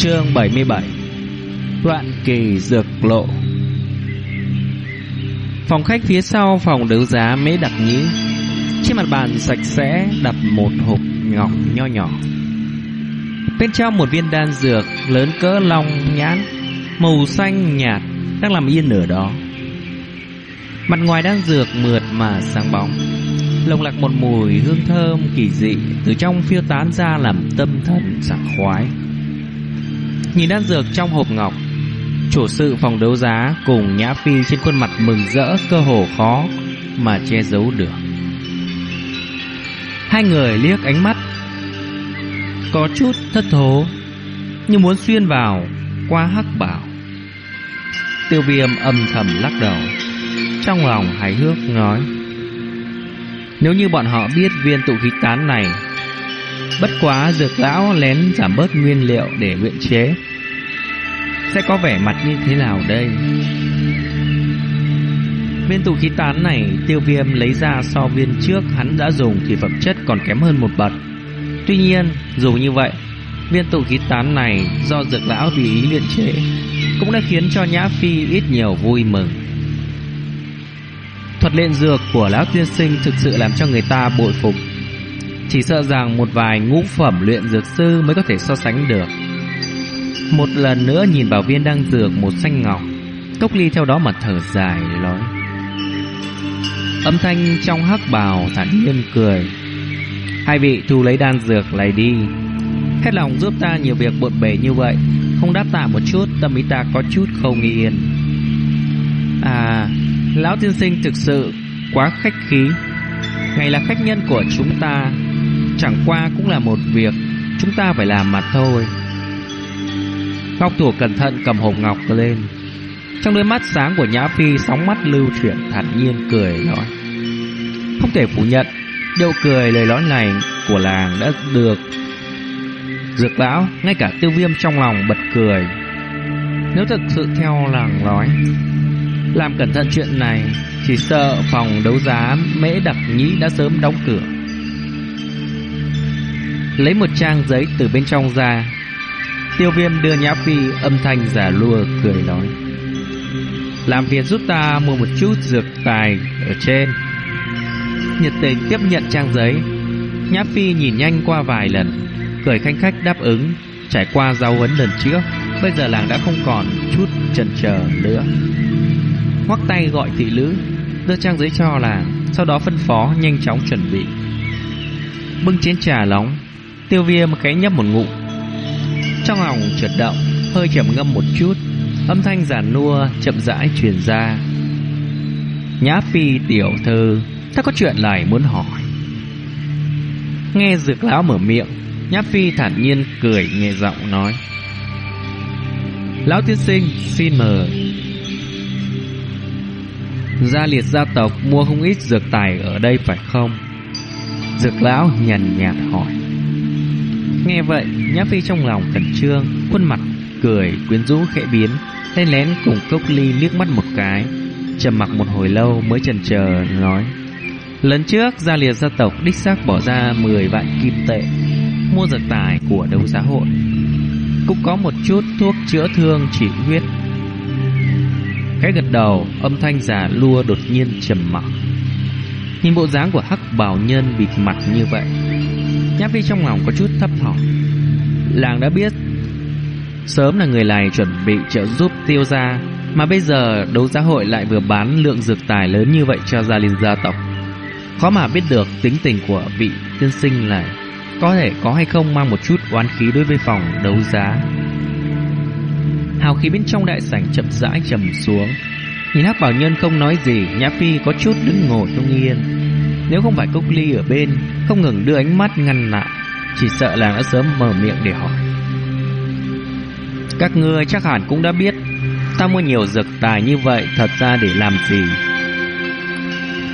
Chương 77 Đoạn kỳ dược lộ. Phòng khách phía sau phòng đấu giá mễ đặc nhĩ. Trên mặt bàn sạch sẽ đặt một hộp ngọc nho nhỏ. Bên trong một viên đan dược lớn cỡ long nhãn, Màu xanh nhạt đang làm yên ở đó. Mặt ngoài đan dược mượt mà sáng bóng, Lồng lạc một mùi hương thơm kỳ dị Từ trong phiêu tán ra làm tâm thần sảng khoái. Nhìn đan dược trong hộp ngọc Chủ sự phòng đấu giá cùng Nhã Phi trên khuôn mặt mừng rỡ, cơ hồ khó mà che giấu được. Hai người liếc ánh mắt, có chút thất thố, như muốn xuyên vào qua hắc bảo. Tiêu viêm âm thầm lắc đầu, trong lòng hài hước nói, nếu như bọn họ biết viên tụ khí tán này, bất quá dược lão lén giảm bớt nguyên liệu để luyện chế sẽ có vẻ mặt như thế nào đây? Viên tụ khí tán này tiêu viêm lấy ra so viên trước hắn đã dùng thì phẩm chất còn kém hơn một bậc. Tuy nhiên, dù như vậy, viên tụ khí tán này do dược lão tùy ý luyện chế cũng đã khiến cho Nhã Phi ít nhiều vui mừng. Thuật luyện dược của lão tiên sinh thực sự làm cho người ta bội phục. Chỉ sợ rằng một vài ngũ phẩm luyện dược sư mới có thể so sánh được. Một lần nữa nhìn vào viên đang dược một xanh ngọc, Cốc ly theo đó mà thở dài nói. Âm thanh trong hắc bào thản nhiên cười. Hai vị thu lấy đan dược lại đi. Hết lòng giúp ta nhiều việc bộn bề như vậy. Không đáp tạ một chút, Tâm ý ta có chút không yên. À Lão tiên sinh thực sự Quá khách khí. Ngày là khách nhân của chúng ta. Chẳng qua cũng là một việc, Chúng ta phải làm mà thôi. Ngọc Thủ cẩn thận cầm hộp ngọc lên. Trong đôi mắt sáng của Nhã Phi, Sóng mắt lưu chuyển thản nhiên cười nói. Không thể phủ nhận, Điệu cười lời nói này của làng đã được Dược lão, Ngay cả tiêu viêm trong lòng bật cười. Nếu thực sự theo làng nói, Làm cẩn thận chuyện này, Chỉ sợ phòng đấu giá Mễ đặc nhĩ đã sớm đóng cửa. Lấy một trang giấy từ bên trong ra Tiêu viêm đưa Nhã Phi âm thanh giả lùa cười nói. Làm việc giúp ta mua một chút dược tài ở trên. Nhiệt tình tiếp nhận trang giấy. Nhã Phi nhìn nhanh qua vài lần, Cười khanh khách đáp ứng, Trải qua giao huấn lần trước, Bây giờ làng đã không còn chút chần chờ nữa. Hoắc tay gọi thị lữ Đưa trang giấy cho làng, Sau đó phân phó nhanh chóng chuẩn bị. Bưng chén trà nóng, Tiêu viêm cái nhấp một ngụm trong lòng chợt động, Hơi trầm ngâm một chút, Âm thanh giản nua chậm rãi truyền ra. Nhã phi tiểu thư, Ta có chuyện này muốn hỏi. Nghe dược lão mở miệng, Nhã phi thản nhiên cười nhẹ giọng nói. Lão tiên sinh, xin mời. Gia liệt gia tộc mua không ít dược tài ở đây phải không? Dược lão nhàn nhạt hỏi. Nghe vậy, Nhã Phi trong lòng khẩn trương, khuôn mặt cười quyến rũ khẽ biến, lên lén cùng Cốc Ly liếc mắt một cái, trầm mặc một hồi lâu mới chần chờ nói: "Lần trước gia liệt gia tộc đích xác bỏ ra 10 vạn kim tệ mua dược tài của đấu giá hội, cũng có một chút thuốc chữa thương trị huyết." Cái gật đầu, âm thanh giả lua đột nhiên trầm mặc. Nhìn bộ dáng của hắc bảo nhân bịt mặt như vậy Nhã Phi trong lòng có chút thấp thỏm. Làng đã biết Sớm là người này chuẩn bị trợ giúp tiêu gia, Mà bây giờ đấu giá hội lại vừa bán lượng dược tài lớn như vậy cho gia đình gia tộc. Khó mà biết được tính tình của vị tiên sinh này Có thể có hay không mang một chút oán khí đối với phòng đấu giá. Hào khí bên trong đại sảnh chậm rãi trầm xuống. Nhìn hắc bảo nhân không nói gì, Nhã Phi có chút đứng ngồi không yên. Nếu không phải cốc ly ở bên, Không ngừng đưa ánh mắt ngăn lại, Chỉ sợ là đã sớm mở miệng để hỏi. Các ngươi chắc hẳn cũng đã biết, Ta mua nhiều dược tài như vậy Thật ra để làm gì?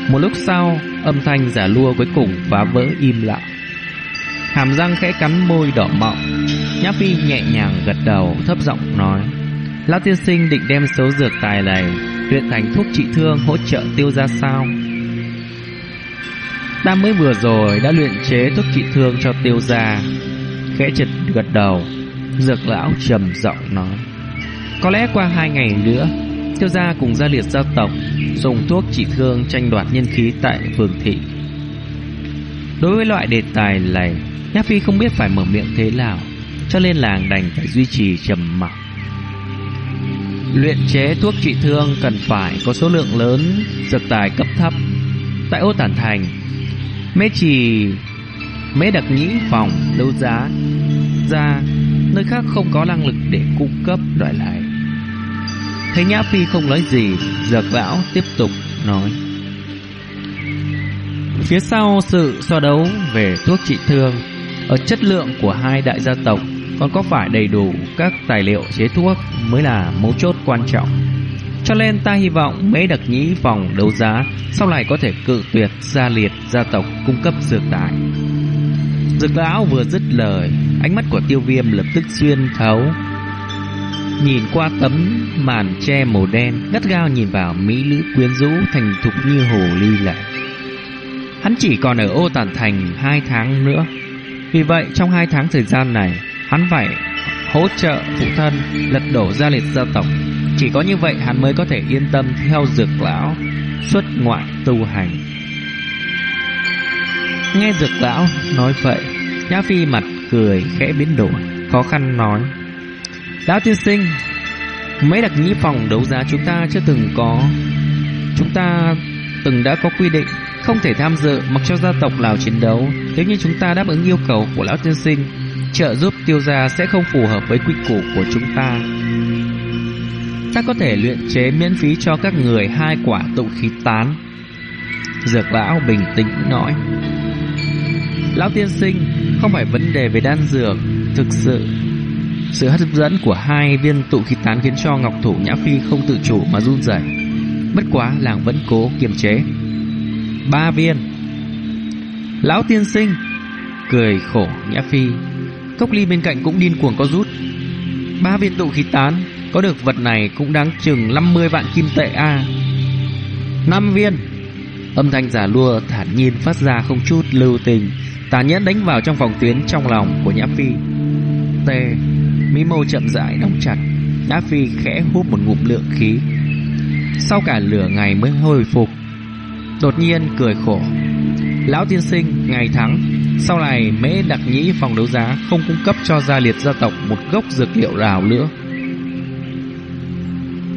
Một lúc sau, Âm thanh giả lua cuối cùng phá vỡ im lặng. Hàm răng khẽ cắn môi đỏ mọng, Nhã Phi nhẹ nhàng gật đầu, Thấp giọng nói, Lão tiên sinh định đem số dược tài này luyện thành thuốc trị thương hỗ trợ tiêu ra sao? Ta mới vừa rồi đã luyện chế thuốc trị thương cho tiêu gia. Khẽ chật gật đầu, Dược lão trầm giọng nói Có lẽ qua hai ngày nữa Tiêu gia cùng gia liệt gia tộc Dùng thuốc trị thương tranh đoạt nhân khí tại phường thị Đối với loại đề tài này Nhã Phi không biết phải mở miệng thế nào Cho nên làng đành phải duy trì trầm mặc Luyện chế thuốc trị thương cần phải có số lượng lớn dược tài cấp thấp. Tại ô tản thành, mê chỉ mê đặc nhĩ phòng đấu giá ra nơi khác không có năng lực để cung cấp loại này. Thấy Nhã Phi không nói gì, dược lão tiếp tục nói. Phía sau sự so đấu về thuốc trị thương, ở chất lượng của hai đại gia tộc còn có phải đầy đủ các tài liệu chế thuốc mới là mấu chốt quan trọng. Cho nên ta hy vọng mấy đặc nhĩ vòng đấu giá sau này có thể cự tuyệt gia liệt gia tộc cung cấp dược tài. Dược lão vừa dứt lời, ánh mắt của tiêu viêm lập tức xuyên thấu. Nhìn qua tấm màn che màu đen, gắt gao nhìn vào mỹ nữ quyến rũ thành thục như hồ ly lại. Hắn chỉ còn ở ô tản thành hai tháng nữa. Vì vậy trong hai tháng thời gian này, hắn phải hỗ trợ phụ thân lật đổ gia liệt gia tộc. Chỉ có như vậy hắn mới có thể yên tâm theo dược lão xuất ngoại tu hành. Nghe dược lão nói vậy, Nhã Phi mặt cười khẽ biến đổi, khó khăn nói. Lão tiên sinh, mấy đặc nhĩ phòng đấu giá chúng ta chưa từng có. Chúng ta từng đã có quy định không thể tham dự mặc cho gia tộc nào chiến đấu nếu như chúng ta đáp ứng yêu cầu của lão tiên sinh trợ giúp tiêu gia sẽ không phù hợp với quy củ của chúng ta. Ta có thể luyện chế miễn phí cho các người hai quả tụ khí tán. Dược lão bình tĩnh nói. Lão tiên sinh, không phải vấn đề về đan dược, thực sự sự hấp dẫn của hai viên tụ khí tán khiến cho Ngọc Thủ Nhã Phi không tự chủ mà run rẩy. Bất quá làng vẫn cố kiềm chế. Ba viên. Lão tiên sinh cười khổ Nhã Phi Cốc ly bên cạnh cũng điên cuồng có rút Ba viên tụ khí tán, Có được vật này cũng đáng chừng 50 vạn kim tệ a. À. 5 viên. Âm thanh giả lua thản nhiên phát ra không chút lưu tình. Tà nhẫn đánh vào trong phòng tuyến trong lòng của Nhã Phi. T. Mỹ mâu chậm rãi đóng chặt. Nhã Phi khẽ hút một ngụm lượng khí. Sau cả lửa ngày mới hồi phục, Đột nhiên cười khổ. Lão tiên sinh, ngày thắng sau này mễ đặc nhĩ phòng đấu giá không cung cấp cho gia liệt gia tộc một gốc dược liệu nào nữa.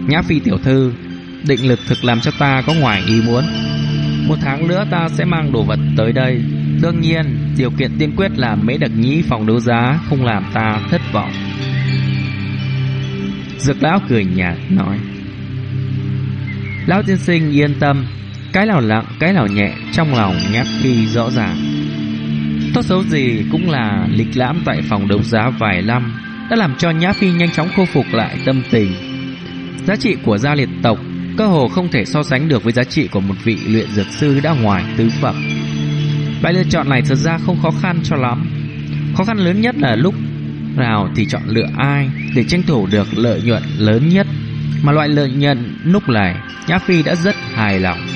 Nhã phi tiểu thư, định lực thực làm cho ta có ngoài ý muốn. Một tháng nữa ta sẽ mang đồ vật tới đây. Đương nhiên, điều kiện tiên quyết là mễ đặc nhĩ phòng đấu giá không làm ta thất vọng. Dược lão cười nhạt nói. Lão tiên sinh yên tâm, cái nào nặng, cái nào nhẹ trong lòng nhát phi rõ ràng. Tốt xấu gì cũng là lịch lãm tại phòng đấu giá vài năm, đã làm cho Nhã Phi nhanh chóng khôi phục lại tâm tình. Giá trị của gia liệt tộc cơ hồ không thể so sánh được với giá trị của một vị luyện dược sư đã ngoài tứ phẩm. Bài lựa chọn này thật ra không khó khăn cho lắm. Khó khăn lớn nhất là lúc nào thì chọn lựa ai để tranh thủ được lợi nhuận lớn nhất. Mà loại lợi nhuận lúc này, Nhã Phi đã rất hài lòng.